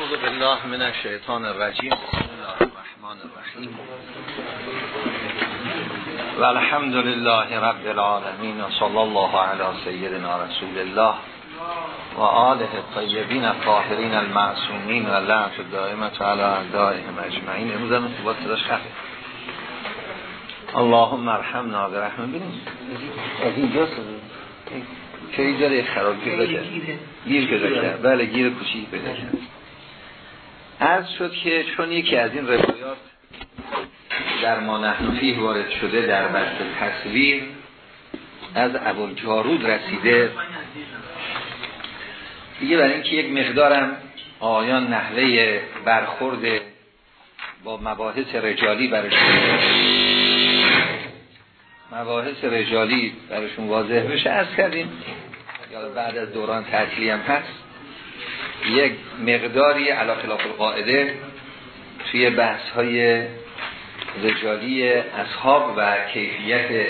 اعوذ بالله من الشیطان الرجیم بسم الله الرحمن الرحیم و الحمد لله رب العالمین و صلی الله علی سیدنا رسول الله و آله الطیبین الطاهرین المعصومین و لعنت دائمت علی اعدائهم اجمعین امروز هم تو صداش خفه اللهم ارحمنا برحمه ببینید از اینجا که اینجا یک خراب پیدا کرد گیر کرد بله گیر کوچیک کرد عرض شد که چون یکی از این روایات در ما نحنفی وارد شده در بحث تصویر از جارود رسیده. دیگه برای اینکه یک مقدارم آیان نحوه برخورد با مباحث رجالی برشون مباحث رجالی برشون واضح بشه. از کردیم. بعد از دوران تعطیلی هم هست. یک مقداری علا خلاف القاعده توی بحث های رجالی اصحاب و کیفیت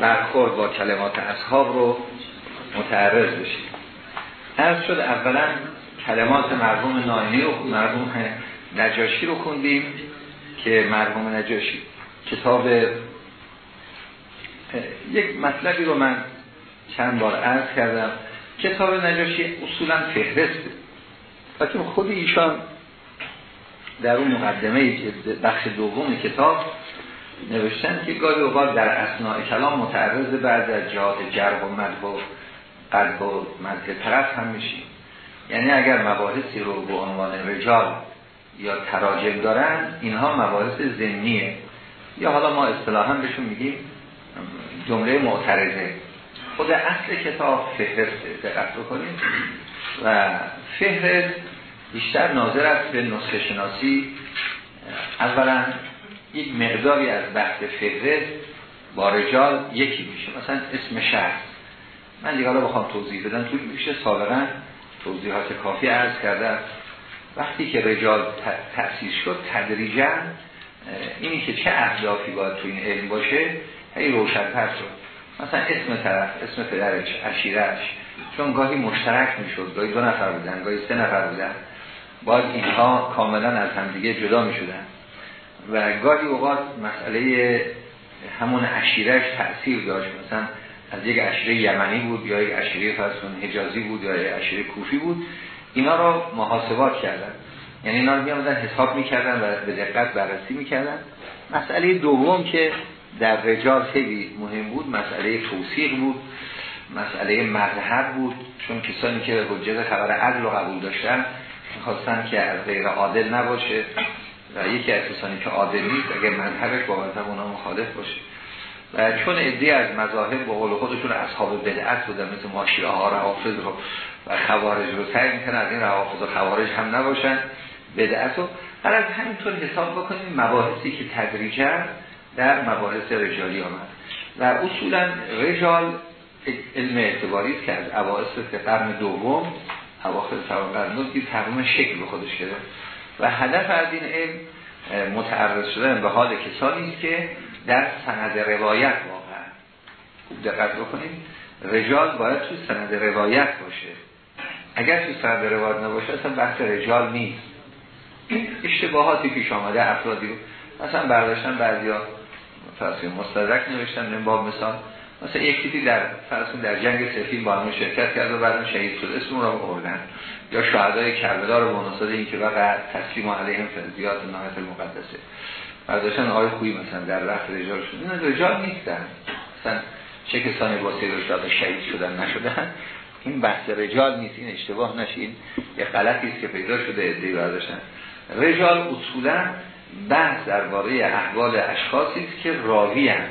برخورد با کلمات اصحاب رو متعرض بشیم. از شد اولا کلمات مرحوم ناینی رو مرحوم نجاشی رو خوندیم که مرحوم نجاشی کتاب یک مطلبی رو من چند بار عرض کردم. کتاب نجاشی؟ اصولا فهرسته لیکن خود ایشان در اون مقدمه بخش دوم کتاب نوشتن که گاهی اوقات در اسناع کلام متعرض بعد از جهات جرب و مدب و قلب و مدب طرف هم میشیم. یعنی اگر مباحثی رو به عنوان رجال یا تراجم دارن اینها مباحث زنیه یا حالا ما اصطلاحا بهشون میگیم جمله معترضه. خود اصل کتاب فهرسته دقت بکنید. و فهرست بیشتر ناظر است به نسخه شناسی. اولا یک مقداری از بحث فهرست با رجال یکی میشه مثلا اسم شخص من دیگه حالا بخوام توضیح بدم. توی میشه سابقا توضیحات کافی عرض کرده وقتی که رجال تأسیس شد تدریجا اینی که چه اهدافی باید تو این علم باشه هی روشنتر شد. مثلا اسم طرف اسم پدرش عشیرش چون گاهی مشترک می‌شد گاهی دو نفر بودن گاهی سه نفر بودن. باید اینها کاملا از همدیگه جدا می‌شدن. و گاهی اوقات مسئله همون عشیرش تأثیر داشت. مثلا از یک عشیره یمنی بود یا یک عشیره فرسون حجازی بود یا یک عشیره کوفی بود اینا رو محاسبات کردن. یعنی اینا رو میامدن حساب می‌کردن و به دقت بررسی می‌کردن. مسئله دوم که در رجال خیلی مهم بود مسئله توصیق بود مسئله مذهب بود چون کسانی که به حجت خبر عدل رو قبول داشتن می‌خواستن که از غیر عادل نباشه و یکی از کسانی که عادل نیست اگر مذهبش با مذهب اونا مخالف باشه. و چون ادی از مذاهب با قول خودشون اصحاب بدعت بودن مثل ماشیه ها روافض رو و خوارج رو سعی می‌کنن از این روافض و خوارج هم نباشن بدعت رو. هر از همینطور حساب بکنیم مباحثی که تدریجا در مباحث رجالی آمد و اصولا رجال علم اعتباری که از اوائل قرن دوم اواخر سوم قرن دوم تقویم شکل به خودش کرده و هدف از این علم متعرض شدن به حال کسانی که در سند روایت واقعا خوب دقت بکنید رجال باید تو سند روایت باشه. اگر تو سند روایت نباشه اصلا بحث رجال نیست. اشتباهاتی پیش آمده افرادی رو مثلا برداشتن بعضیا فرض مستدرک نوشتن من باب مثال. مثلا یک کسی در فرض در جنگ سفین با همه شرکت کرد و بعد شهید شد. اسم رو آوردن. یا شهدای کربلا رو به این که وقت تسلیم علیهم فرزیات نهایت المقدسه. برداشتن آقای خویی مثلا در وقت رجال شد. این رجال نیستن. مثلا چه کسانی با سید شهید شدن نشدن. این بحث رجال نیست این اشتباه نشین یه غلطی است که پیدا شده ادعی برداشتن. رجال اصولا بحث درباره احوال اشخاصی است که راوی هم.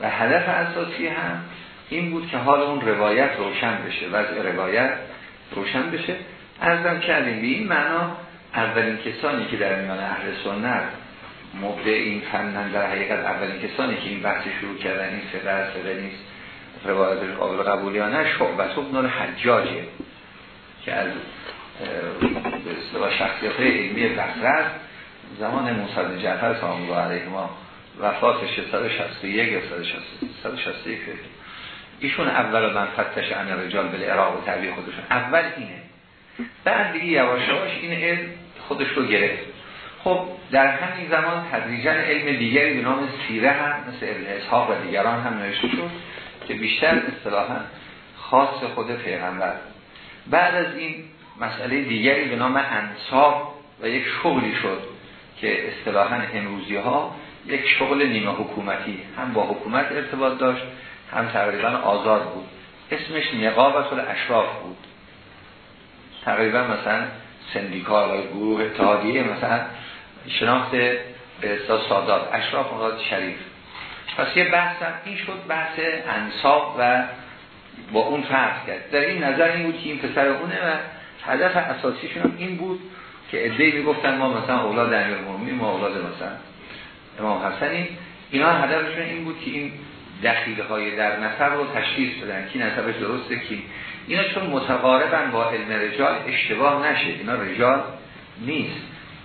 و هدف اساسی هم این بود که حال اون روایت روشن بشه. وضع روایت روشن بشه. ارزم کردیم به این معنا اولین کسانی که در میان اهل سنت مبدع این فنن در حقیقت اولین کسانی که این بحث شروع کردن این سقه سقه نیست روایت قابل قبولی یا نه شعبت ابن حجاجه که از شخصیت علمی بحث زمان موسی جعفر سلام الله علیه ما وفات 661 یا 161 ایشون اول من فتش عن رجال به عراق و تعبیر خودشون. اول اینه. بعد دیگه یواشاش این علم خودش رو گرفت. خب در همین زمان تدریجا علم دیگری به نام سیره هم مثل ابن اسحاق و دیگران هم نوشته شد که بیشتر اصطلاحا خاص خود پیغمبر. بعد از این مسئله دیگری به نام انصاب و یک شغلی شد. که اصطلاحا امروزی ها یک شغل نیمه حکومتی هم با حکومت ارتباط داشت هم تقریبا آزاد بود. اسمش نقابت الاشراف بود. تقریبا مثلا سندیکال و گروه اتحادیه مثلا شناخت به سادات اشراف مراد شریف. پس یه بحث این شد بحث انصاب و با اون فرق کرد. در این نظر این بود که این پسر اونه و هدف اساسیشون این بود که ادهی می‌گفتن ما مثلا اولاد امیر مومنی ما اولاد مثلا امام حسنی. اینا هدفشون این بود که این دخیله های در نصب رو تشخیص بدن کی نصبش درسته کی اینا چون متقاربن با علم رجال اشتباه نشه. اینا رجال نیست.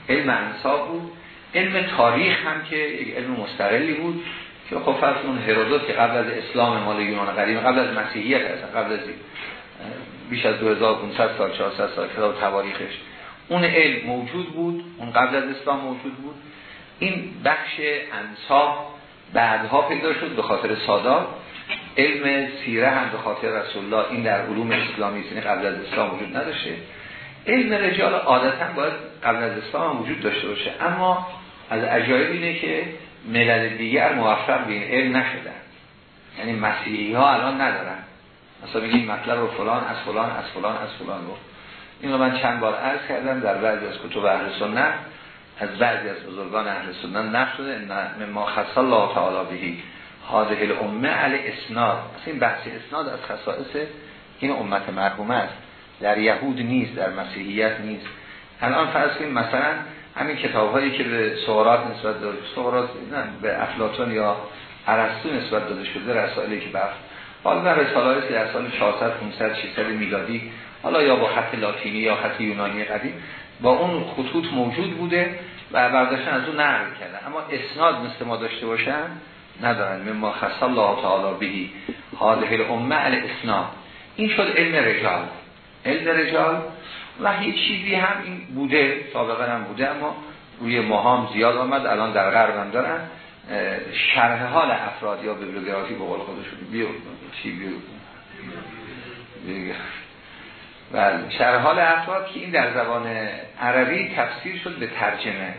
علم انصاب بود. علم تاریخ هم که یک علم مستقلی بود که خب فرض اون هرودوت که قبل از اسلام مال یونان قدیم قبل از مسیحیت هستن قبل از بیش از 2500 سال 400 سال کتاب تواریخش. اون علم موجود بود اون قبل از اسلام موجود بود. این بخش انصاب بعدها پیدا شد به خاطر سادات. علم سیره هم به خاطر رسول الله این در علوم اسلامی یعنی قبل از اسلام وجود نداشته. علم رجال عادتا باید قبل از اسلام وجود داشته باشه. اما از عجایب اینه که ملل دیگر موفق به این علم نشدن. یعنی مسیحی ها الان ندارن. مثلا این مطلب رو فلان از فلان از فلان از فلان. رو این رو من چند بار عرض کردم در بعضی از کتب اهل سنت از بعضی از بزرگان اهل سنت نقل شده ما خص الله تعالی بهی هاده الامه علی اسناد. این بحث اسناد از خصائص این امت مرحومه است. در یهود نیست در مسیحیت نیست. الان فرض کنیم مثلا همین کتاب هایی که به سقراط نسبت داده سقراط نه به افلاطون یا ارسطو نسبت داده شده رسائلی که بر حالا در رساله در سال 400 500 600 میلادی حالا یا با خط لاتینی یا خط یونانی قدیم با اون خطوط موجود بوده و برداشتن از اون نقل کرده اما اسناد مثل ما داشته باشن ندارن. مما خص الله تعالی بهی حاله الامه اسناد این شد علم رجال. علم رجال و هیچ چیزی هم این بوده سابقا هم بوده اما روی ماهام زیاد آمد. الان در غرب هم دارن. شرح حال افراد یا بیبلیوگرافی به قول خودشون. بیو چی بیو و شرح حال افراد که این در زبان عربی تفسیر شد به ترجمه.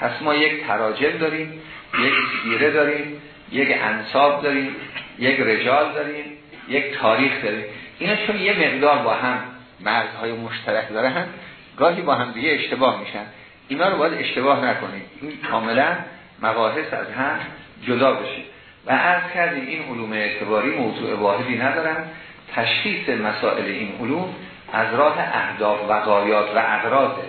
پس ما یک تراجم داریم یک سیره داریم یک انصاب داریم یک رجال داریم یک تاریخ داریم. اینا چون یه مقدار با هم مرزهای مشترک دارن گاهی با هم دیگه اشتباه میشن. اینا رو باید اشتباه نکنیم. این کاملا مباحث از هم جدا بشه. و عرض کردیم این علوم اعتباری موضوع واحدی ندارن. تشخیص مسائل این علوم از راه اهداف و غایات و اغراضه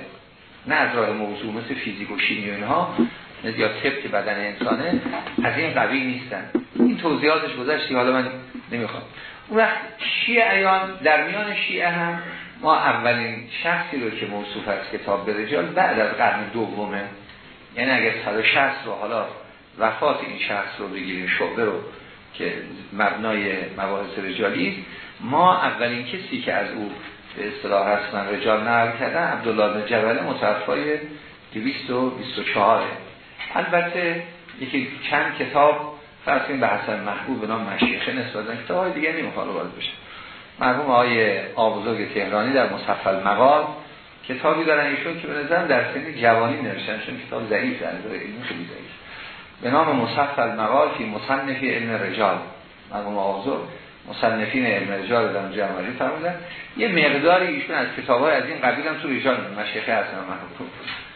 نه از راه موضوع مثل فیزیک و شیمی و اینها یا طبق بدن انسانه از این قوی نیستن. این توضیحاتش گذشتی حالا من نمی‌خوام. اون وقت شیعیان در میان شیعه هم ما اولین شخصی رو که موصوف از کتاب به رجال بعد از قرن دومه یعنی اگر 160 رو حالا وفات این شخص رو بگیریم شعبه رو که مبنای مباحث رجالی ما اولین کسی که از او به اصطلاح رسما رجال نقل کردن عبدالله بن جبله متوفای 224 البته یکی چند کتاب فرض به حسن محبوب به نام مشیخه نسبت دادن کتاب های دیگه نمی‌خواد وارد بشه. مرحوم آقای آبزرگ تهرانی در مصفل مقال کتابی دارن ایشون که به نظرم در سن جوانی نوشتن چون کتاب ضعیف در نظر علمی خیلی ضعیف. به نام مصفل مقال فی مصنفی علم رجال. مرحوم آبزرگ مصنفین علم رجال در جمعی فرمودن. یه مقداری ایشون از کتاب‌های از این قبیل هم تو رجال مشیخه هستن محبوب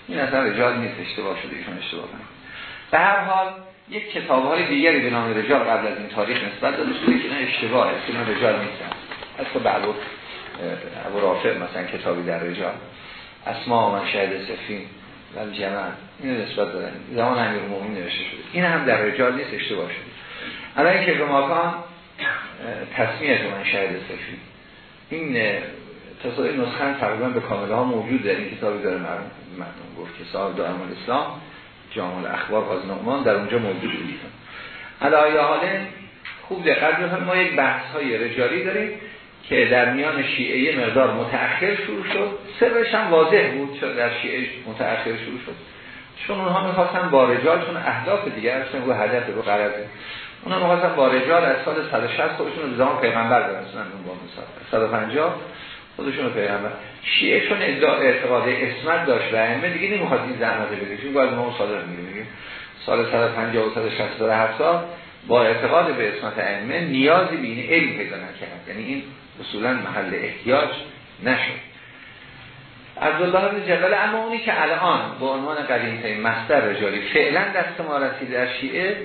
این اصلا رجال نیست اشتباه شده. ایشون اشتباه کنه به هر حال یک کتاب های دیگری به نام رجال قبل از این تاریخ نسبت داده شده که نه اشتباه است که رجال نیستن. حتی بعد ابو رافع مثلا کتابی در رجال. اسما من شهد سفین و جمع این نسبت دادن زمان امیر مومن نوشته شده. این هم در رجال نیست اشتباه شده. الان که رماکان تصمیت من شهد سفین این تصاویر نسخه تقریبا به کامله ها موجود در این کتابی داره من گفت که صاحب دائم الاسلام جامع اخبار از نعمان در اونجا موجود بودیم علایه حاله خوب دقت بکنید ما یک بحث های رجالی داریم که در میان شیعه مقدار متأخر شروع شد. سرش هم واضح بود چون در شیعه متأخر شروع شد. چون اونها می‌خواستن با رجال چون اهداف دیگر هستن رو هدف رو قراره اونها می‌خواستن با رجال از سال 160 خودشون رو زمان پیغمبر برسونن اون با مثال 150 خودشون پیغمبر. شیعه چون اعتقاد اسمت داشت و ائمه دیگه نمی‌خواد این زحمت بده چون باید ما صادر میگه سال 150 و 160 سال با اعتقاد به اسمت ائمه نیازی به این علم پیدا نکرد. یعنی این اصولا محل احتیاج نشد. عبدالله بن جبل اما اونی که الان به عنوان قدیم ترین مصدر رجالی فعلا دست ما رسیده در شیعه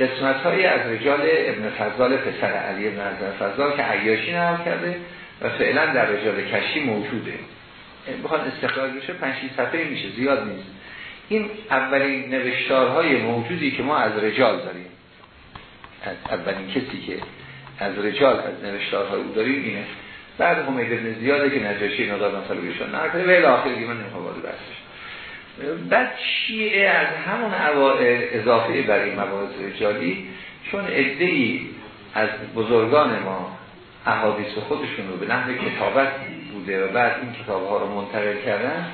قسمت های از رجال ابن فضال پسر علی ابن فضال که عیاشی نقل کرده و فعلا در رجال کشی موجوده. بخواد استخراج بشه 5 صفحه میشه زیاد نیست. این اولین نوشتارهای موجودی که ما از رجال داریم. از اولین کسی که از رجال از نوشتارهای او داریم اینه. بعد همه ابن زیاده که نجاشی نادار مثلا بهشون نرکده و الاخر دیگه من نمی‌خوام بعد شیعه از همون اضافه برای مباحث رجالی چون ای از بزرگان ما احادیث خودشون رو به نحو کتابت بوده و بعد این کتاب ها رو منتقل کردن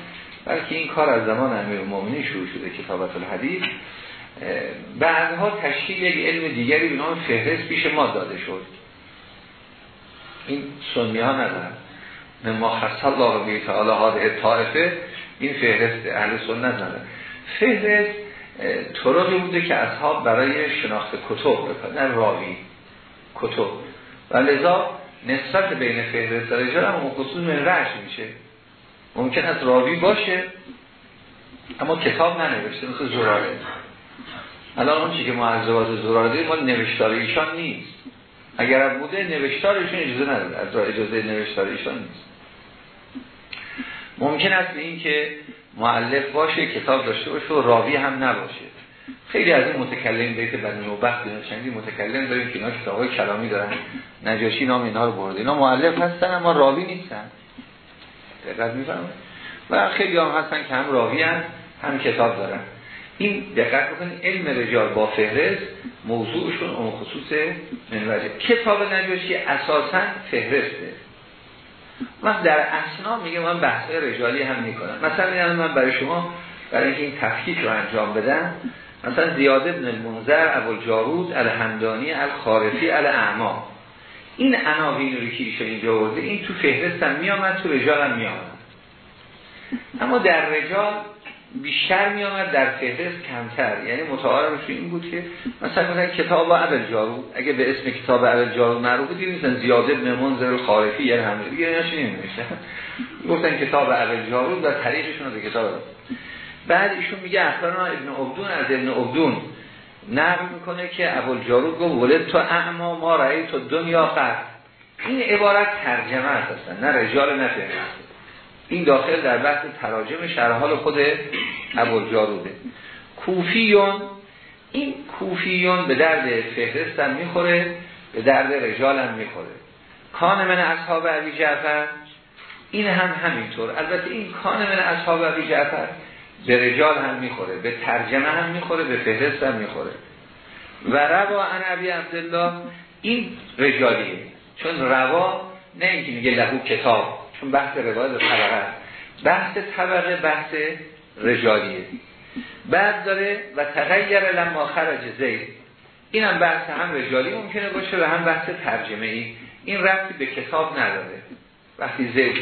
بلکه این کار از زمان امیر مومنی شروع شده کتابت الحدیث بعدها تشکیل یک علم دیگری به نام فهرست پیش ما داده شد. این سنی ها ندارن. ما خص الله به تعالی هاده طائفه این فهرست اهل سنت ندارن فهرست طرقی بوده که اصحاب برای شناخت کتب بکنن نه راوی کتب. و لذا نسبت بین فهرست رجال هم خصوص من رش میشه. ممکن است راوی باشه اما کتاب ننوشته مثل زراره الان اون چی که زواج زراره ما نوشتار ایشان نیست. اگر بوده نوشتارشون اجازه نداره. از اجازه نوشتار ایشان نیست. ممکن است این که معلف باشه کتاب داشته باشه و راوی هم نباشه. خیلی از این متکلم بیت بنی نوبخت چندی متکلم داریم که اینا کتابای کلامی دارن. نجاشی نام اینا رو برده. اینا معلف هستن اما راوی نیستن. دقت می‌فهمید و خیلی هم هستن که هم راوی هم, هم کتاب دارن. این دقت بکنید علم رجال با فهرست موضوعشون اون خصوص منوجه. کتاب نجاشی اساسا فهرسته. من در اسنا میگه من بحث رجالی هم می‌کنم. مثلا من برای شما برای اینکه این تفکیک رو انجام بدم مثلا زیاد ابن المنذر ابو الجارود الحمدانی الخارفی الاعما این عناوین رو که ایشون اینجا ورده این تو فهرست هم میامد تو رجال هم میامد اما در رجال بیشتر می آمد در فهرست کمتر. یعنی متعارفش این بود که مثلا مثلا کتاب اول جارود اگه به اسم کتاب اول جارود معروف بود مثلا زیاد ابن منذر خارفی یعنی همه دیگه اینا چی گفتن کتاب اول جارود و طریقشون رو به کتاب بعد ایشون میگه اخبرنا ابن عبدون از ابن عبدون نقل می‌کنه که ابو جارود گفت ولد تو اعما ما رأی تو دنیا قد این عبارت ترجمه است نه رجال نه این داخل در بحث تراجم شرحال خود ابو جاروده کوفیون این کوفیون به درد فهرست هم می‌خوره به درد رجال هم می‌خوره. کان من اصحاب عبی جعفر این هم همینطور. البته این کان من اصحاب عبی جعفر به رجال هم می‌خوره به ترجمه هم می‌خوره به فهرست هم می‌خوره. و روا ان عبی عبدالله این رجالیه. چون روا نه اینکه میگه لهو کتاب. چون بحث روایت طبقه بحث طبقه بحث رجالیه. بعد داره و تغییر لما خرج زید. این هم بحث هم رجالی ممکنه باشه و هم بحث ترجمه ای این رفتی به کتاب نداره. وقتی زید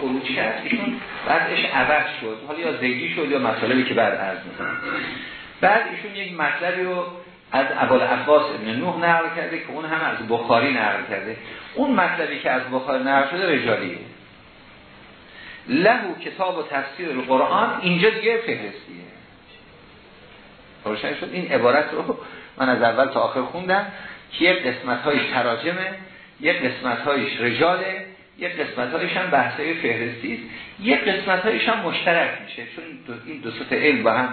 خروج کرد ایشون بعدش عوض شد. حالا یا زیدی شد یا مطالبی که بعد عرض می‌کنم. بعد ایشون یک مطلبی رو از ابوال عباس ابن نوح نقل کرده که اون هم از بخاری نقل کرده. اون مطلبی که از بخاری نقل شده رجالیه. لهو کتاب و تفسیر القرآن اینجا دیگه فهرستیه. روشن شد. این عبارت رو من از اول تا آخر خوندم. که یک قسمت های تراجمه یک قسمت هایش رجاله یک قسمت هایش هم بحثای فهرستی است. یک قسمت هایش هم مشترک میشه. چون این دو ست علم با هم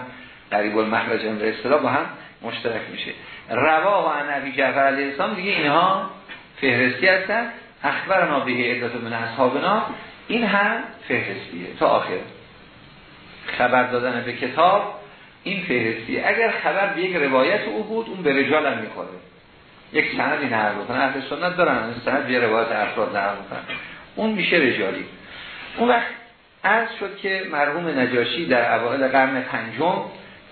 قریب المخرج به اصطلاح با هم مشترک میشه. روا و عنوی جعفر علیه السلام دیگه اینها فهرستی هستن. اخبرنا به عدت من اصحابنا. این هم فهرستیه. تا آخر. خبر دادن به کتاب این فهرستیه. اگر خبر به یک روایت او بود اون به رجال هم می‌خوره. یک سندی نقل بکنه. اهل سنت دارن. سند یه روایت افراد بکنن اون میشه رجالی. اون وقت عرض شد که مرحوم نجاشی در اوایل قرن پنجم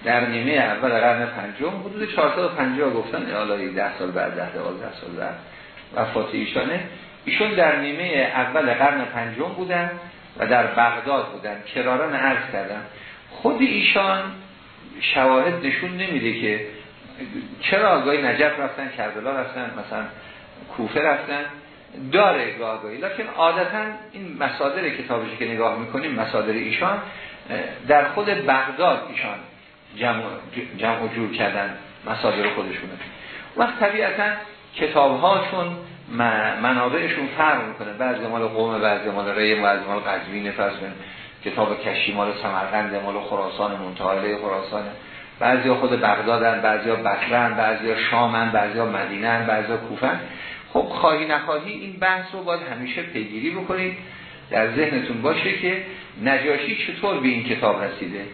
در نیمه اول قرن پنجم حدود 450 گفتن الهی 10 سال بعد 10 12 سال بعد وفات ایشانه. ایشون در نیمه اول قرن پنجم بودن و در بغداد بودن کراران عرض کردن. خود ایشان شواهد نشون نمیده که چرا آگاهی نجف رفتن کربلا رفتن مثلا کوفه رفتن. داره گاهگاهی لکن عادتا این مصادر کتابشی که نگاه می‌کنیم مصادر ایشان در خود بغداد ایشان جمع, جمع جور کردن مصادر خودشونه. وقت طبیعتا کتاب هاشون منابعشون فرق می‌کنه. بعضی مال قوم بعضی مال ری بعضی مال قزوین فرض کتاب کشی مال سمرقند مال خراسان منتهاله خراسان. بعضی ها خود بغدادن بعضی ها بصرن بعضی ها شامن بعضی ها مدینن بعضی ها کوفن خب خواهی نخواهی این بحث رو باید همیشه پیگیری بکنید. در ذهنتون باشه که نجاشی چطور به این کتاب رسیده.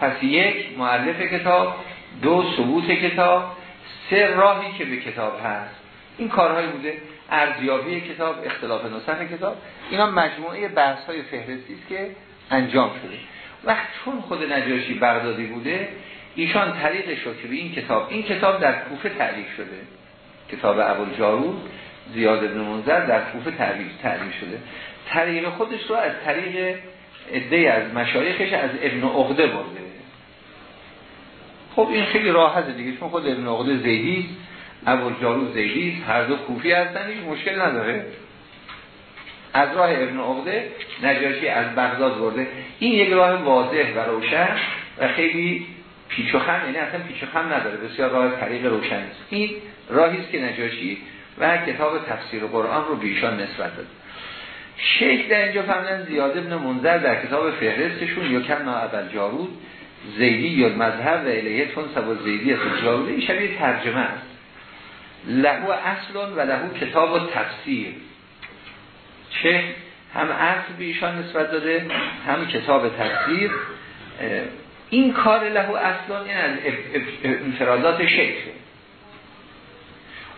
پس یک معلف کتاب. دو ثبوت کتاب. سه راهی که به کتاب هست. این کارهایی بوده. ارزیابی کتاب اختلاف نسخ کتاب اینا مجموعه بحث های فهرستی است که انجام شده. وقت چون خود نجاشی بغدادی بوده ایشان طریق شد که این کتاب این کتاب در کوفه تعریف شده. کتاب ابوالجارود زیاد ابن منظر در کوفه تعریف تعریف شده. طریق خودش رو از طریق عده از مشایخش از ابن عقده برده. خب این خیلی راحت دیگه چون خود ابن عقده زیدی ابوالجارود زیدی هر دو کوفی هستن هیچ مشکل نداره. از راه ابن عقده نجاشی از بغداد برده. این یک راه واضح و روشن و خیلی پیچ و خم یعنی اصلا پیچ و خم نداره. بسیار راه طریق روشن است. این راهی است که نجاشی و کتاب تفسیر قرآن رو بیشان نسبت داد شیخ در اینجا فهمیدن زیاد ابن منظر در کتاب فهرستشون یا کنا اول جارود زیدی یا مذهب و الیه تون سبا زیدی از جارود شبیه ترجمه است. لهو اصل و لهو کتاب و تفسیر. شیخ هم اصل به ایشان نسبت داده هم کتاب تفسیر. این کار لهو اصلا این از انفرادات شیخ.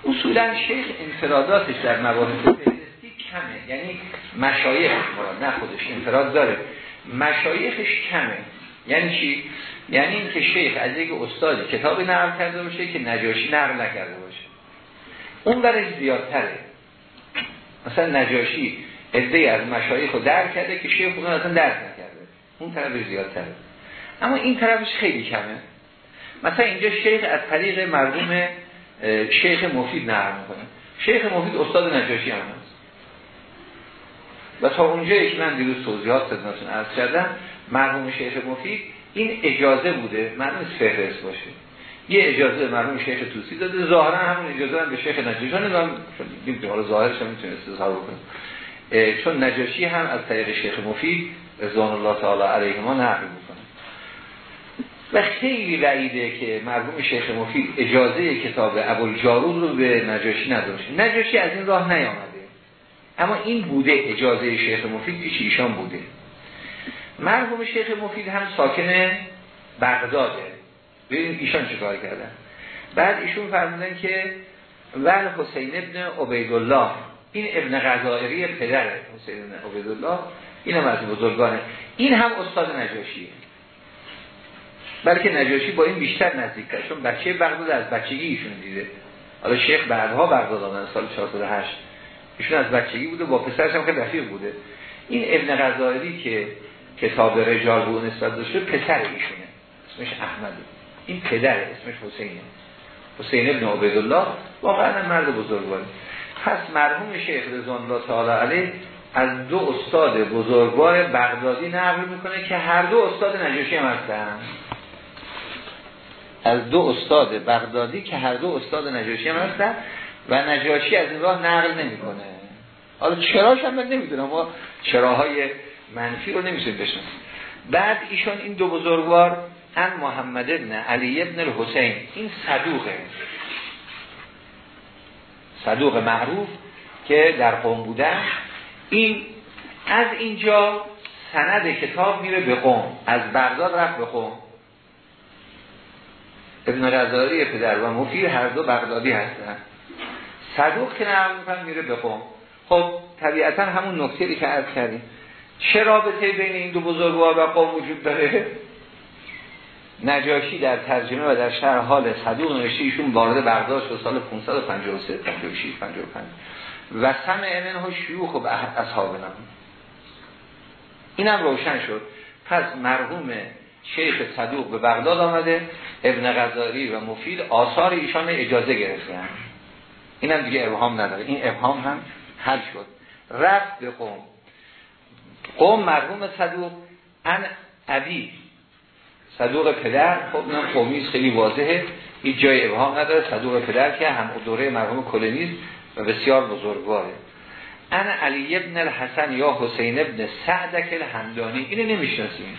اصولا شیخ انفراداتش در مباحث فهرستی کمه یعنی مشایخ مراد نه خودش انفراد داره. مشایخش کمه. یعنی چی؟ یعنی این که شیخ از یک استاد کتاب نقل کرده باشه که نجاشی نقل نکرده باشه. اون برش زیادتره. مثلا نجاشی عده از مشایخ رو درک کرده که شیخ اون اصلا درک نکرده. اون طرفش زیادتره. اما این طرفش خیلی کمه. مثلا اینجا شیخ از طریق مرحوم شیخ مفید نقل می‌کنه. شیخ مفید استاد نجاشی هم هست. و تا اونجایی که من دیروز توضیحات خدمتتون عرض کردم. مرحوم شیخ مفید این اجازه بوده مرحوم فهرست باشه. یه اجازه مرحوم شیخ توسی داده. ظاهرا همون اجازه هم به شیخ نجاشی نمی‌دونم چون حالا ظاهرش هم می‌تونه استظهار بکنه. چون نجاشی هم از طریق شیخ مفید رضوان الله تعالی علیه ما نقل می‌کنه. و خیلی بعیده که مرحوم شیخ مفید اجازه کتاب ابوالجارود رو به نجاشی نداشته. نجاشی از این راه نیامده. اما این بوده اجازه شیخ مفید پیش ایشان بوده. مرحوم شیخ مفید هم ساکن بغداده. ببینید ایشان چه کردن؟ بعد ایشون فرمودن که ول حسین ابن عبیدالله این ابن غذائری پدر حسین ابن عبیدالله این هم از بزرگانه. این هم استاد نجاشیه. بلکه نجاشی با این بیشتر نزدیک کرد چون بچه بغداد از بچگی ایشون دیده. حالا شیخ بعدها بغداد آمدن سال 408 ایشون از بچگی بوده با پسرش هم خیلی رفیق بوده. این ابن غزالی که کتاب رجال بود نسبت داشته پسر ایشونه. اسمش احمد این پدر اسمش حسینه. حسین ابن عبیدالله واقعا مرد بزرگواری. پس مرحوم شیخ رضوان الله تعالی علیه از دو استاد بزرگوار بغدادی نقل می‌کنه که هر دو استاد نجاشی هم هستن. از دو استاد بغدادی که هر دو استاد نجاشی هم هستن و نجاشی از این راه نقل نمی‌کنه. حالا چراش هم من نمی‌دونم. ما چراهای منفی رو نمی‌تونیم بشناسیم. بعد ایشان این دو بزرگوار هم محمد ابن علی ابن الحسین. این صدوقه. صدوق معروف که در قوم بودن این از اینجا سند کتاب میره به قوم. از بغداد رفت به قوم. ابن رزاری پدر و مفیر هر دو بغدادی هستن. صدوق که می‌کنه میره به قوم. خب طبیعتا همون نکته که عرض کردیم. چه رابطه بین این دو بزرگوار و قوم وجود داره؟ نجاشی در ترجمه و در شهر حال صدوق نوشته ایشون وارد بغداد شد سال 553 56 55 و سمع منه شیوخ و اصحاب نام. اینم روشن شد. پس مرحوم شیخ صدوق به بغداد آمده ابن غزاری و مفید آثار ایشان اجازه گرفتن. اینم دیگه ابهام نداره. این ابهام هم حل شد. رفت به قوم. قوم مرحوم صدوق ان ابی صدوق پدر خب این قومی خیلی واضحه. هیچ جای ابهام نداره. صدوق پدر که هم دوره مرحوم کلونیست و بسیار بزرگواره. ان علی ابن الحسن یا حسین ابن سعدک الحمدانی. اینو نمی‌شناسیم.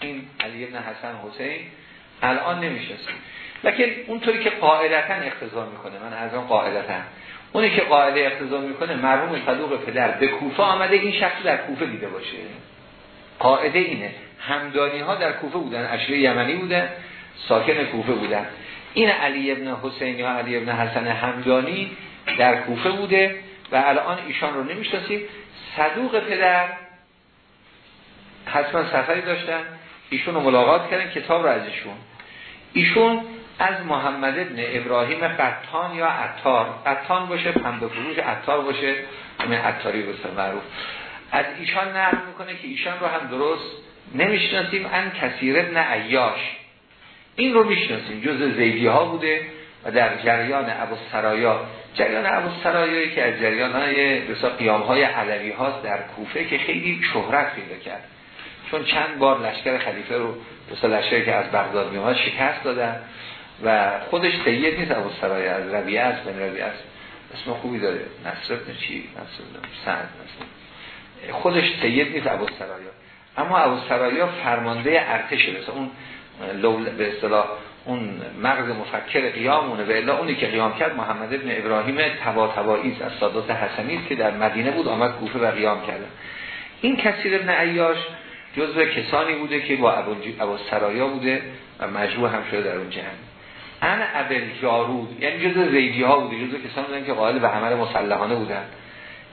این علی ابن حسن حسین الان نمی‌شناسیم. لکن اونطوری که قاعدتا اقتضا می‌کنه من از اون قاعدتا. اونی که قاعده اقتضا می‌کنه مرحوم صدوق پدر به کوفه آمده این شخص در کوفه دیده باشه. قاعده اینه. همدانی ها در کوفه بودن. اشری یمنی بودن ساکن کوفه بودن. این علی ابن حسین یا علی ابن حسن همدانی در کوفه بوده و الان ایشان رو نمی‌شناسیم. صدوق پدر حتما سفری داشتن. ایشون رو ملاقات کردن کتاب رو از ایشون ایشون از محمد ابن ابراهیم قطان یا عطار. قطان باشه پنبه فروش عطار باشه. همین عطاری بسه معروف. از ایشان نقل می‌کنه که ایشان رو هم درست نمی‌شناسیم ان کثیر ابن عیاش. این رو می‌شناسیم جز زیدی ها بوده و در جریان ابو سرایا جریان ابو سرایایی که از جریان های قیام های علوی هاست در کوفه که خیلی شهرت پیدا کرد. چون چند بار لشکر خلیفه رو بسا لشکری که از بغداد میومد شکست دادن و خودش سید نیست ابو سرایا از است بن ربیعه است. اسم خوبی داره. نصر ابن چی؟ نصر سعد. خودش سید نیست ابو سرایا اما ابو سرایا فرمانده ارتشه مثلا اون به اصطلاح اون مغز مفکر قیامونه و الا اونی که قیام کرد محمد ابن ابراهیم تبا تباییز از سادات حسنی که در مدینه بود آمد کوفه و قیام کرده این کثیر ابن عیاش جزو کسانی بوده که با ابو سرایا بوده و مجروح هم شده در اون جهن ان ابل جارود یعنی جزو زیدی ها بوده جزو کسانی بودن که قائل به عمل مسلحانه بودن.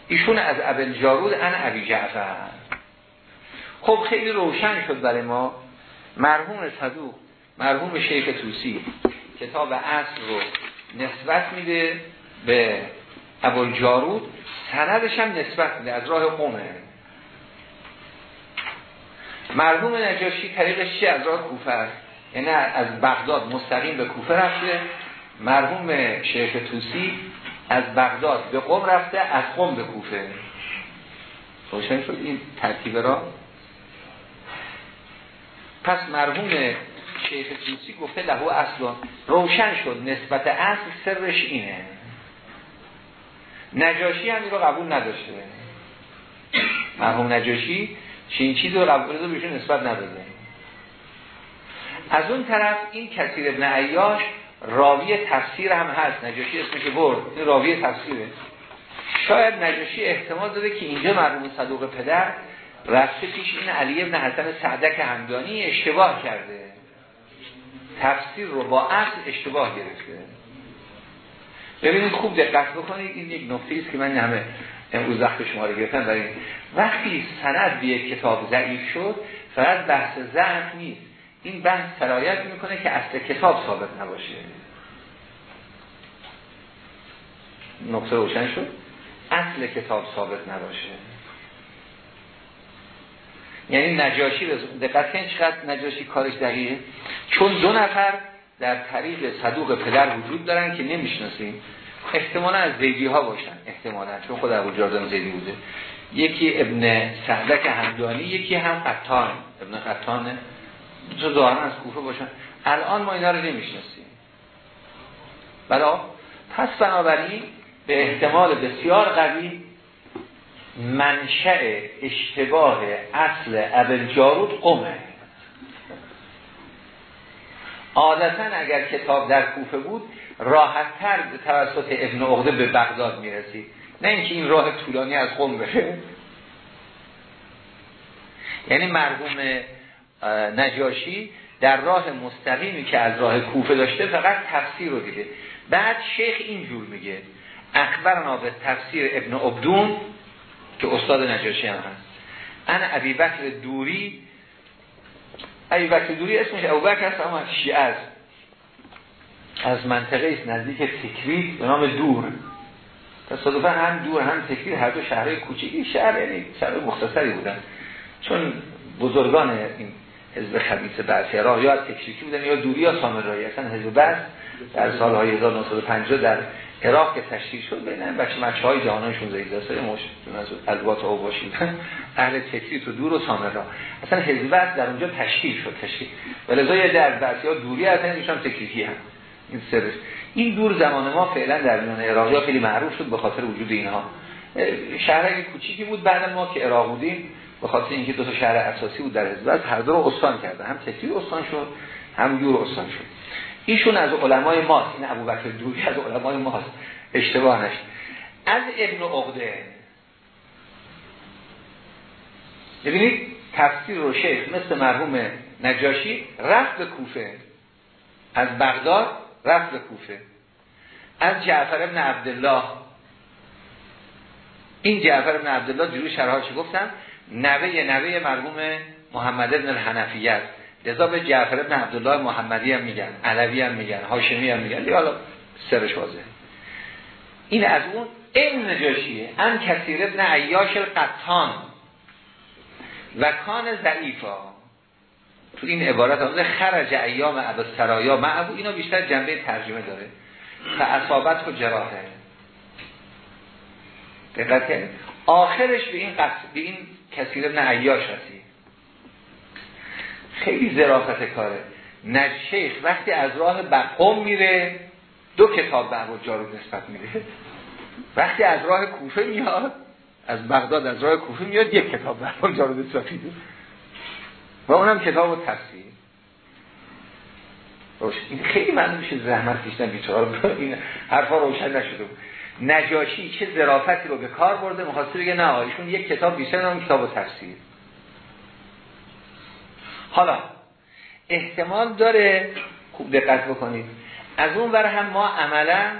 ایشون از ابل جارود ان ابی جعفر. خب خیلی روشن شد برای ما. مرحوم صدوق مرحوم شیخ توسی کتاب اصل رو نسبت میده به ابوالجارود سندش هم نسبت میده از راه قومه. مرحوم نجاشی طریقش چی از راه کوفه یعنی از بغداد مستقیم به کوفه رفته. مرحوم شیخ توسی از بغداد به قوم رفته از قوم به کوفه. روشن شد این ترتیب را پس مرحوم شیخ توسی گفته لهو اصلا روشن شد نسبت اصل سرش اینه. نجاشی هم رو قبول نداشته. مرحوم نجاشی چین چیز رو قبول داده بهشون نسبت نداده. از اون طرف این کثیر ابن عیاش راوی تفسیر هم هست. نجاشی اسمش برد راوی تفسیره. شاید نجاشی احتمال داده که اینجا مرحوم صدوق پدر رفته پیش این علی ابن حسن سعدک همدانی اشتباه کرده. تفسیر رو با اصل اشتباه گرفته. ببینید خوب دقت بکنید این یک نقطه است که من همه امروز وقت شما رو گرفتم برای وقتی سند به یک کتاب ضعیف شد فقط بحث ضعف نیست. این بحث سرایت می‌کنه که اصل کتاب ثابت نباشه. نقطه روشن شد. اصل کتاب ثابت نباشه. یعنی نجاشی دقت کنید چقدر نجاشی کارش دقیقه. چون دو نفر در طریق صدوق پدر وجود دارن که نمی‌شناسیم. احتمالا از زیدی ها باشن. احتمالا چون خود ابو زیدی بوده. یکی ابن سعدک همدانی یکی هم قطان. ابن قطانه تو ظاهرا از کوفه باشن. الان ما اینا رو نمی‌شناسیم. بلا پس بنابراین به احتمال بسیار قوی منشأ اشتباه اصل ابل جارود قمه. عادتا اگر کتاب در کوفه بود راحتتر به توسط ابن عقده به بغداد می‌رسید. نه اینکه این راه طولانی از قم بره یعنی مرحوم نجاشی در راه مستقیمی که از راه کوفه داشته فقط تفسیر رو دیده. بعد شیخ اینجور میگه. اخبرنا به تفسیر ابن عبدون که استاد نجاشی هم. هست ان ابی بکر دوری ابی بکر دوری اسمش ابو بکر هست اما شیعه است. از منطقه است نزدیک تکریت به نام دور. تصادفا هم دور هم تکریت هر دو شهرهای کوچیکی. شهر یعنی شهر مختصری بودن. چون بزرگان این حزب خبیث بعث را یا تکریکی بودن یا دوری یا سامرایی. اصلا حزب بعث در سالهای 1950 در عراق که تشکیل شد بین بچه مچه های جهانشون زید دسته مش از البات او باشیدن اهل تکریت و دور و سامرا اصلا حزب در اونجا تشکیل شد تشکیل. ولذا یه در بعضی ها دوری اصلا ایشان تکریکی هم این سرش. این دور زمان ما فعلا در میان عراقی خیلی معروف شد به خاطر وجود اینها. شهر کوچیکی بود بعد ما که عراق بودیم به خاطر اینکه دو تا شهر اساسی بود در حزب هر دو رو استان کرده. هم تکریت استان شد هم دور استان شد. ایشون از علمای ماست. این ابوبکر دوری از علمای ماست. اشتباه از ابن عقده. ببینید تفسیر رو شیخ مثل مرحوم نجاشی رفت به کوفه. از بغداد رفت به کوفه. از جعفر ابن عبدالله. این جعفر ابن عبدالله جلوی شرحاشی گفتم نوه نوه مرحوم محمد ابن الحنفیه است. لذا به جعفر ابن عبدالله محمدی هم میگن علوی هم میگن هاشمی هم میگن حالا سرش واضحه. این از اون این نجاشیه ان کثیر ابن عیاش القطان. و کان ضعیفا. تو این عبارت هم خرج ایام عبد سرایا معبو اینا بیشتر جنبه ترجمه داره. و اصابت و جراحه دقت آخرش به این قصد به این کثیر ابن عیاش رسید. خیلی ظرافت کاره. نج شیخ وقتی از راه بقوم میره دو کتاب به جارو نسبت میده. وقتی از راه کوفه میاد از بغداد از راه کوفه میاد یک کتاب به جارو نسبت میده. و اونم کتاب و تفسیر. این خیلی من میشه زحمت کشیدن بیچاره. این حرفا روشن نشده بود. نجاشی چه ظرافتی رو به کار برده می‌خواسته بگه نه ایشون یک کتاب بیشتر اون کتاب و تفسیر. حالا احتمال داره خوب دقت بکنید. از اون بر هم ما عملا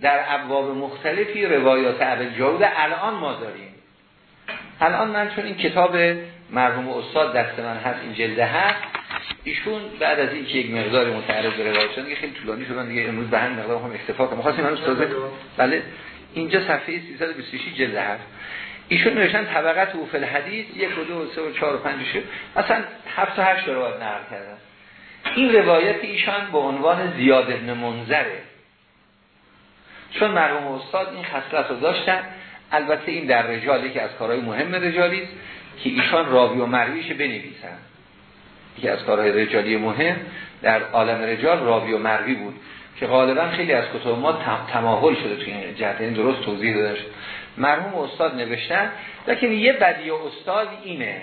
در ابواب مختلفی روایات عبد جاود الان ما داریم. الان من چون این کتاب مرحوم استاد دست من هست این جلده هست ایشون بعد از این که یک مقدار متعرض به روایت شدن خیلی طولانی شدن دیگه امروز به هم مقدار هم اکتفا کنم. خواستیم من استاد بله اینجا صفحه 326 جلده هست ایشون نوشتن طبقت او فل حدیث یک و دو و سه و چهار و پنج شد مثلا هفت و هشت روایت نقل کردن. این روایت ایشان به عنوان زیاد ابن منظره. چون مرحوم استاد این خصلت رو داشتن البته این در رجالی که از کارهای مهم رجالی است که ایشان راوی و مرویش بنویسن. یکی از کارهای رجالی مهم در عالم رجال راوی و مروی بود که غالبا خیلی از کتب ما تماهل شده توی این جهت. این درست توضیح داده مرحوم استاد نوشتن لیکن یه بدی استاد اینه.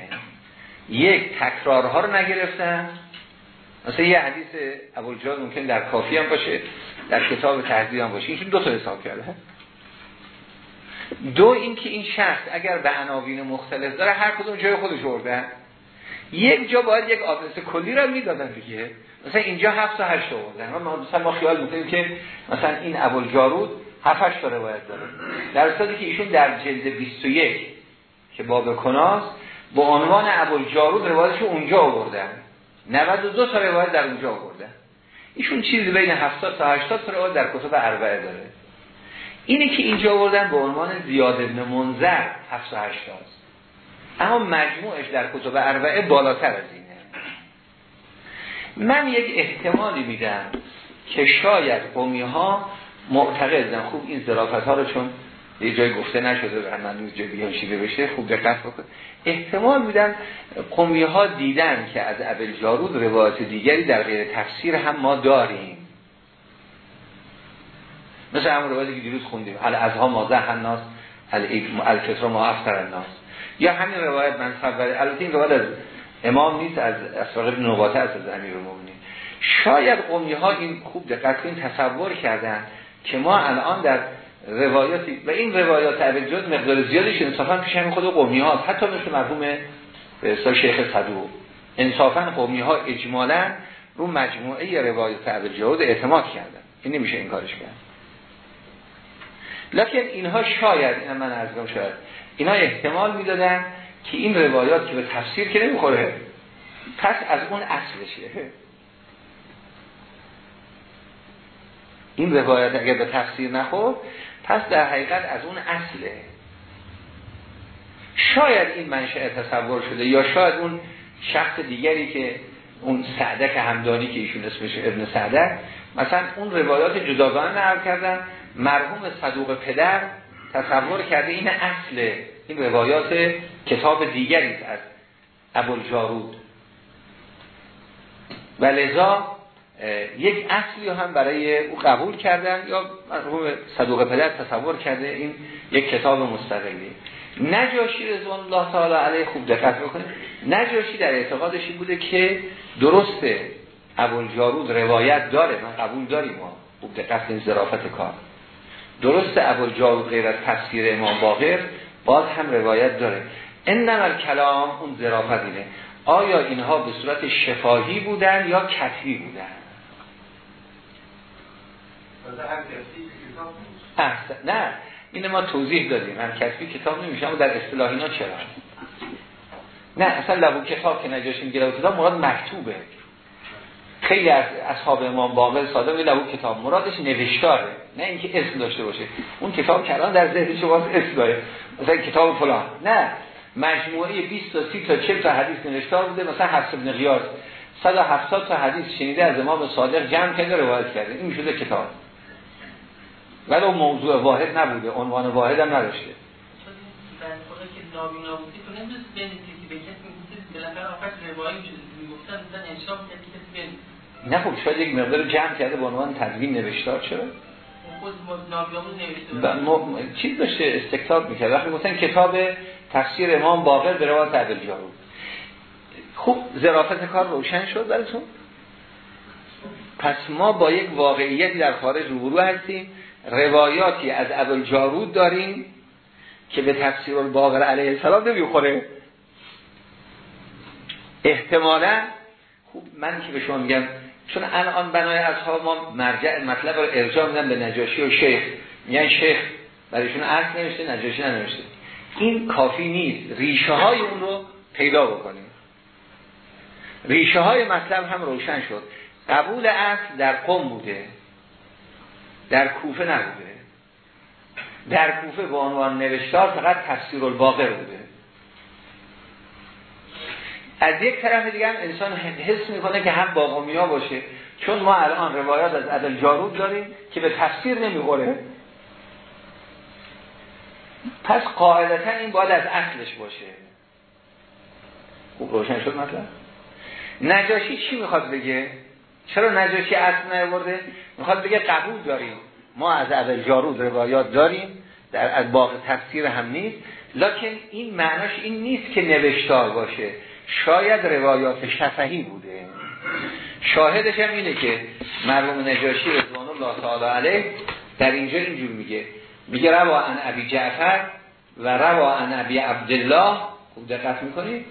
یک تکرارها رو نگرفتن. مثلا یه حدیث ابوالجاد ممکن در کافی هم باشه در کتاب تحضیر هم باشه. اینشون دو تا حساب کرده. دو اینکه این شخص اگر به عناوین مختلف داره هر کدوم جای خودش ورده یک جا باید یک آدرس کلی رو می‌دادن دیگه. مثلا اینجا هفت تا هشت آوردن. ما مثلا ما خیال می‌کنیم که مثلا این ابوالجارود هفت هشت تا روایت داره. در صورتی که ایشون در جلد 21 که باب کناس با عنوان ابوالجارود روایتش اونجا آوردن. 92 تا روایت در اونجا آوردن. ایشون چیزی بین 70 تا 80 تا روایت در کتب اربعه داره. اینه که اینجا آوردن به عنوان زیاد ابن منظر 7 تا 80 اما مجموعش در کتب اربعه بالاتر از اینه. من یک احتمالی میدم که شاید قومی ها معتقدن. خوب این ظرافت ها رو چون یه جای گفته نشده و من جای بیانشیده بشه خوب دقت بکن. احتمال میدن قومی ها دیدن که از ابل جارود روایت دیگری در غیر تفسیر هم ما داریم. مثل همون روایتی که دیروز خوندیم. ال از ها مازه الناس الکتر ما افتر الناس. یا همین روایت من خبر البته این روایت از امام نیست از اسواق نوباته از امیر المومنین شاید قومی ها این خوب دقت کنید تصور کردن که ما الان در روایاتی و این روایات عبدجد مقدار زیادیش انصافا پیش همین خود قومی ها حتی مثل مرحوم به شیخ صدوق. انصافا قومی ها اجمالا رو مجموعه روایات عبدجد اعتماد کردن. این نمیشه این کارش کرد. لکن اینها شاید این من از شاید اینا احتمال می‌دادن که این روایات که به تفسیر که نمی‌خوره پس از اون اصلشه. این روایت اگر به تفسیر نخور پس در حقیقت از اون اصله. شاید این منشأ تصور شده یا شاید اون شخص دیگری که اون سعدک همدانی که ایشون اسمش ابن سعدک مثلا اون روایات جداگانه نقل کردن مرحوم صدوق پدر تصور کرده این اصل این روایات کتاب دیگری از ابوالجارود. و لذا یک اصلی هم برای او قبول کردن یا مرحوم صدوق پدر تصور کرده این یک کتاب مستقلی. نجاشی رضوان الله تعالی علیه خوب دقت بکنید نجاشی در اعتقادش این بوده که درسته ابوالجارود روایت داره. من قبول داریم ما. خوب دقت این ظرافت کار. درسته ابوالجارود غیر از تفسیر امام باقر باز هم روایت داره. این نمر کلام اون ظرافت اینه. آیا اینها به صورت شفاهی بودن یا کتبی بودن؟ نه این ما توضیح دادیم. من کتبی کتاب نمیشه. در اصطلاح اینا چرا؟ نه اصلا لبو کتاب که نجاشیم گلو کتاب مراد مکتوبه. خیلی از اصحاب امام باقر ساده و لبو کتاب. مرادش نوشتاره. نه اینکه اسم داشته باشه. اون کتاب کلان در ذهن شما اسم داره. مثلا کتاب فلان. نه. مجموعه 20 تا 30 تا 40 تا حدیث نوشتار بوده. مثلا حفص بن غیاث. 170 تا حدیث شنیده از امام صادق جمع کرده روایت کرده. این شده کتاب. ولی اون موضوع واحد نبوده عنوان واحد هم نداشته. نه خب شاید یک مقدار جمع کرده به عنوان تدوین نوشتار چرا؟ چیز داشته استکتاب می‌کرد. وقتی گفتن کتاب تفسیر امام باقر به روایت عبد جارود خوب ظرافت کار روشن شد براتون. پس ما با یک واقعیتی در خارج روبرو هستیم. روایاتی از ابو جارود داریم که به تفسیر باقر علیه السلام نمی‌خوره. احتمالا خوب من که به شما میگم چون الان بنای اصحاب ما مرجع مطلب رو ارجاع میدن به نجاشی و شیخ. میگن شیخ برایشون اصل نوشته نجاشی ننوشته. این کافی نیست. ریشه های اون رو پیدا بکنیم. ریشه های مطلب هم روشن شد. قبول اصل در قوم بوده. در کوفه نبوده. در کوفه به عنوان نوشتار فقط تفسیر الباقر بوده. از یک طرف دیگه هم انسان حس می‌کنه که هم باقومی ها باشه چون ما الان روایات از عدل جارود داریم که به تفسیر نمی‌خوره. پس قاعدتا این باید از اصلش باشه. خوب روشن شد مطلب؟ نجاشی چی می‌خواد بگه؟ چرا نجاشی اصل نیورده می‌خواد بگه قبول داریم. ما از عدل جارود روایات داریم در از باقی تفسیر هم نیست. لکن این معناش این نیست که نوشتار باشه. شاید روایات شفهی بوده. شاهدش هم اینه که مرحوم نجاشی رضوان الله تعالی علیه در اینجا اینجور میگه. میگه روا ان ابی جعفر و روا ان ابی عبدالله. خوب دقت می‌کنید.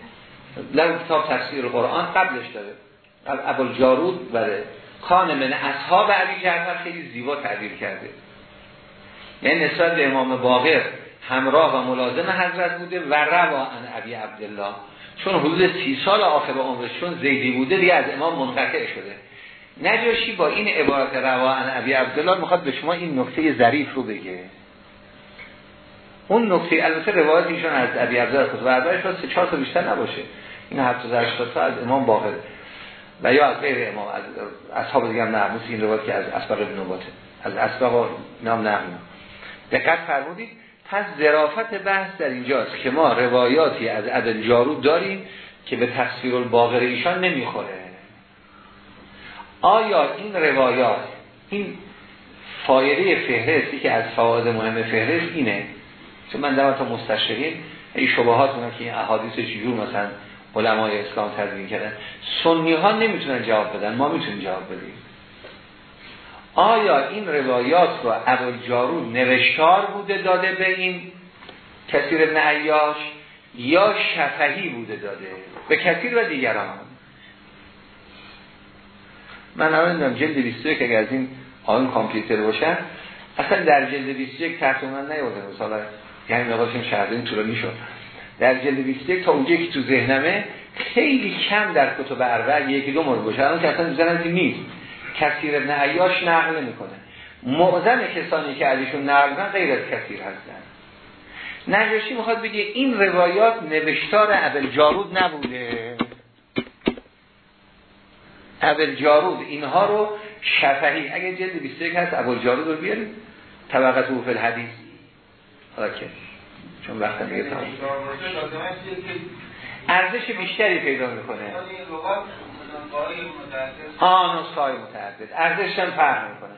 لو کتاب تفسیر قرآن قبلش داره. ابو جارود بله. خان من اصحاب ابی جعفر خیلی زیبا تعبیر کرده. یعنی نسبت به امام باقر همراه و ملازم حضرت بوده و روا ان ابی عبدالله. چون حدود سی سال آخر عمرش چون زیدی بوده دیگه از امام منقطع شده. نجاشی با این عبارت روا ان ابی عبدالله می‌خواد به شما این نکته ظریف رو بگه. اون نکته البته روایت ایشون از ابی عبدالله خود و عبدالله سه چهار تا بیشتر نباشه. این هفت تا از امام باقر. و یا از غیر امام از اصحاب دیگه هم مثل این روایت که از اسبق ابن نباته از اسبق نام نه. دقت فرمودید پس ظرافت بحث در اینجاست که ما روایاتی از عدد جارود داریم که به تفسیر الباقر ایشان نمی‌خوره. آیا این روایات این فایده فهرستی که از فواید مهم فهرست اینه؟ چون من در تا مستشرین این شبهات که این احادیث چجور مثلا علمای اسلام تدوین کردن. سنی ها نمی‌تونن جواب بدن. ما می‌تونیم جواب بدیم. آیا این روایات رو ابو جارو نوشتار بوده داده به این کثیر ابن عیاش یا شفهی بوده داده به کثیر و دیگران؟ من الان جلد 21 که از این آن کامپیوتر باشن اصلا در جلد 21 تحت من نیورده مثلا یعنی نقاشیم شهردین طولانی شد. در جلد 21 تا اونجا که تو ذهنمه خیلی کم در کتب اربع یکی دو مورد باشه. الان که اصلا زننده نیست. کثیر ابن عیاش نقل نمی‌کنه. معظم کسانی که ازشون نقل غیر از کثیر هستن. نجاشی می‌خواد بگه این روایات نوشتار ابل جارود نبوده. ابل جارود اینها رو شفهی. اگه جلد 21 هست ابل جارود رو بیاریم طبقت او فی الحدیث. حالا که چون وقت دیگه تمام ارزش بیشتری پیدا می‌کنه. آن نسخه متعدد. ارزش هم فرق می‌کنه.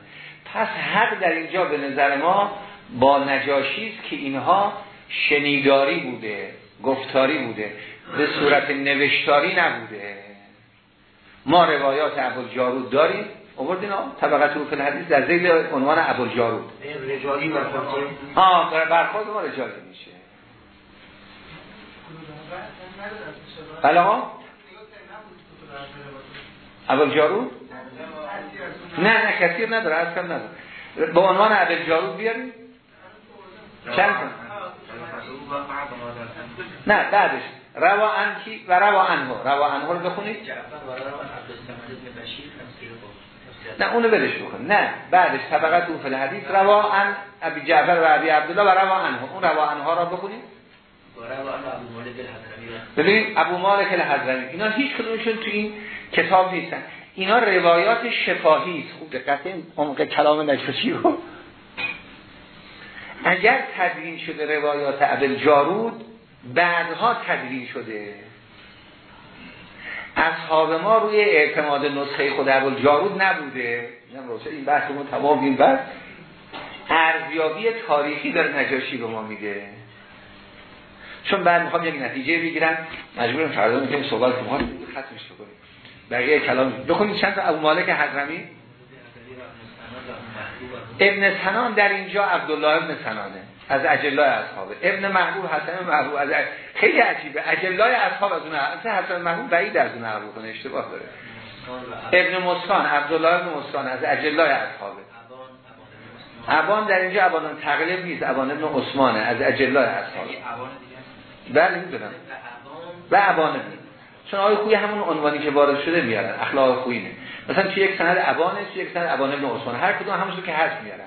پس حق در اینجا به نظر ما با نجاشی است که اینها شنیداری بوده گفتاری بوده به صورت نوشتاری نبوده. ما روایات ابو جارود داریم. آوردین طبقت رو فل حدیث در زید عنوان ابو جارود رجالی ها برخورد ما رجالی میشه. بله ها ابو جارود نه نه کثیر نداره از کم نداره. با عنوان ابو جارود بیاریم. چند نه بعدش. روا انکی و روا انهو روا انهو رو بخونید. نه اونو بدش بکن. نه بعدش. طبقت اون فل حدیث. روا ان ابی جعفر و ابی عبدالله و روا انهو اون روا انها را بخونید. ببینید ابو مالک الحضرمی اینا هیچ کدومشون تو این کتاب نیستن. اینا روایات شفاهی است. خوب دقت عمق کلام نجاشی رو. اگر تدوین شده روایات ابل جارود بعدها تدوین شده. اصحاب ما روی اعتماد نسخه خود ابل جارود نبوده. این بحث ما تمام این بحث. ارزیابی تاریخی در نجاشی به ما میده چون بعد می‌خوام یک نتیجه بگیرم. مجبورم فردا می‌کنیم صحبت که ختمش بکنیم بقیه کلام. بخونید چند تا. ابو مالک حضرمی. ابن سنان در اینجا عبدالله ابن سنانه. از اجلای اصحابه. ابن محبوب حسن محبوب. از خیلی عجیبه. اجلای اصحاب از اون اصلا حسن محبوب بعید از اون محبوب کنه اشتباه داره. ابن مسکان عبدالله ابن مسکان از اجلای اصحابه. ابان در اینجا ابان تقلیب نیست. ابان ابن عثمانه از اجلای اصحابه. بله می‌دونم. و ابان چون آقای خوی همون عنوانی که وارد شده میارن اخلاق خوینه مثلا توی یک سند ابانه توی یک سند ابان ابن عثمان. هر کدوم همونجور که هست میارن.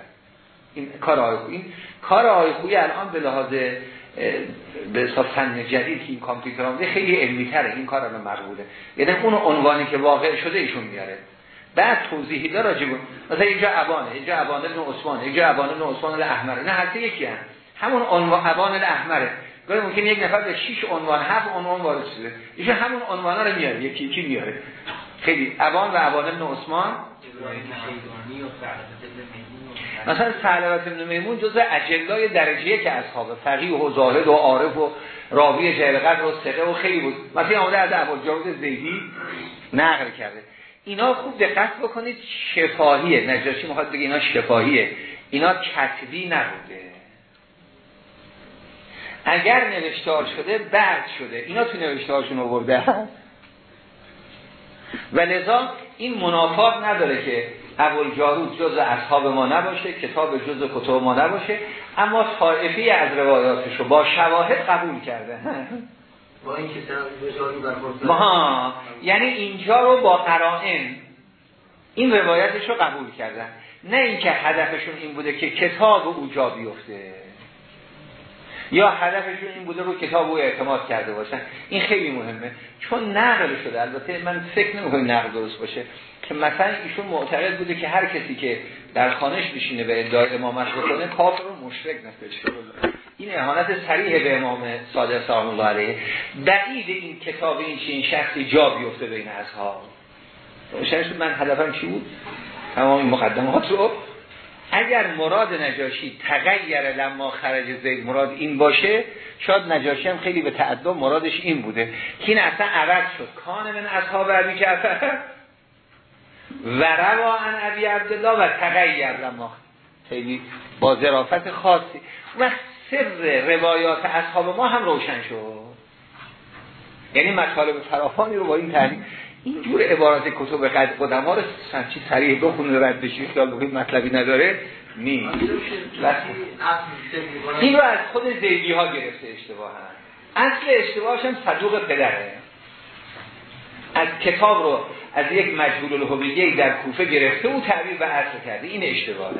این کار آقای خوی. این کار آقای خوی الان به لحاظ به حساب فن جدید که این کامپیوتر خیلی علمی تره این کار الان مقبوله. یعنی اون عنوانی که واقع شده ایشون میاره. بعد توضیحی داره راجب مثلا اینجا ابانه اینجا ابان ابن عثمان اینجا ابان ابن عثمان الاحمر. نه هر یکی هم. همون عنوان ابان الاحمره. گاهی ممکن یک نفر به 6 عنوان هفت عنوان وارد شده. ایشون همون عنوانا رو میاره یکی یکی میاره. خیلی ابان و ابان ابن عثمان. مثلا سهلوت ابن میمون جز اجلای درجه که اصحاب فقیه و زاهد و عارف و راوی جلقت و سقه و خیلی بود. مثلا آمده از ابو جاود زیدی نقل کرده. اینا خوب دقت بکنید شفاهیه. نجاشی می‌خواد بگه اینا شفاهیه. اینا کتبی نبوده. اگر نوشتار شده بعد شده. اینا تو نوشتارشون آورده. و لذا این منافات نداره که اول جارود جز اصحاب ما نباشه کتاب جز کتاب ما نباشه. اما طائفی از روایاتش رو با شواهد قبول کرده. با این یعنی اینجا رو با قرائن این روایتش رو قبول کردن. نه اینکه هدفشون این بوده که کتاب او جا بیفته. یا هدفشون این بوده رو کتاب او اعتماد کرده باشن. این خیلی مهمه. چون نقل شده البته من فکر نمی‌کنم نقل درست باشه که مثلا ایشون معتقد بوده که هر کسی که در خانش بشینه به ادعای امامت بکنه کافر رو مشرک نشه. این اهانت صریح به امام صادق سلام الله علیه. بعید این کتاب این چین شخصی جا بیفته بین اصحاب. شنش من هدفم چی بود؟ تمام این مقدمات رو اگر مراد نجاشی تغییر لما خرج زید مراد این باشه شاید نجاشی هم خیلی به تعدد مرادش این بوده. که این اصلا عوض شد. کان من اصحاب عبی کفر و روا ان عبی عبدالله و تغییر لما. خیلی با ظرافت خاصی. و سر روایات اصحاب ما هم روشن شد. یعنی مطالب فراخانی رو با این تحلیل اینجور عبارات کتب قد قدما رو سنچی سریع بخونه رد بشید یا مطلبی نداره نی این رو از خود زیدی ها گرفته اشتباه هم. اصل اشتباهش هم صدوق پدره. از کتاب رو از یک مجهول الهویه در کوفه گرفته او تعبیر به اصل کرده. این اشتباهه.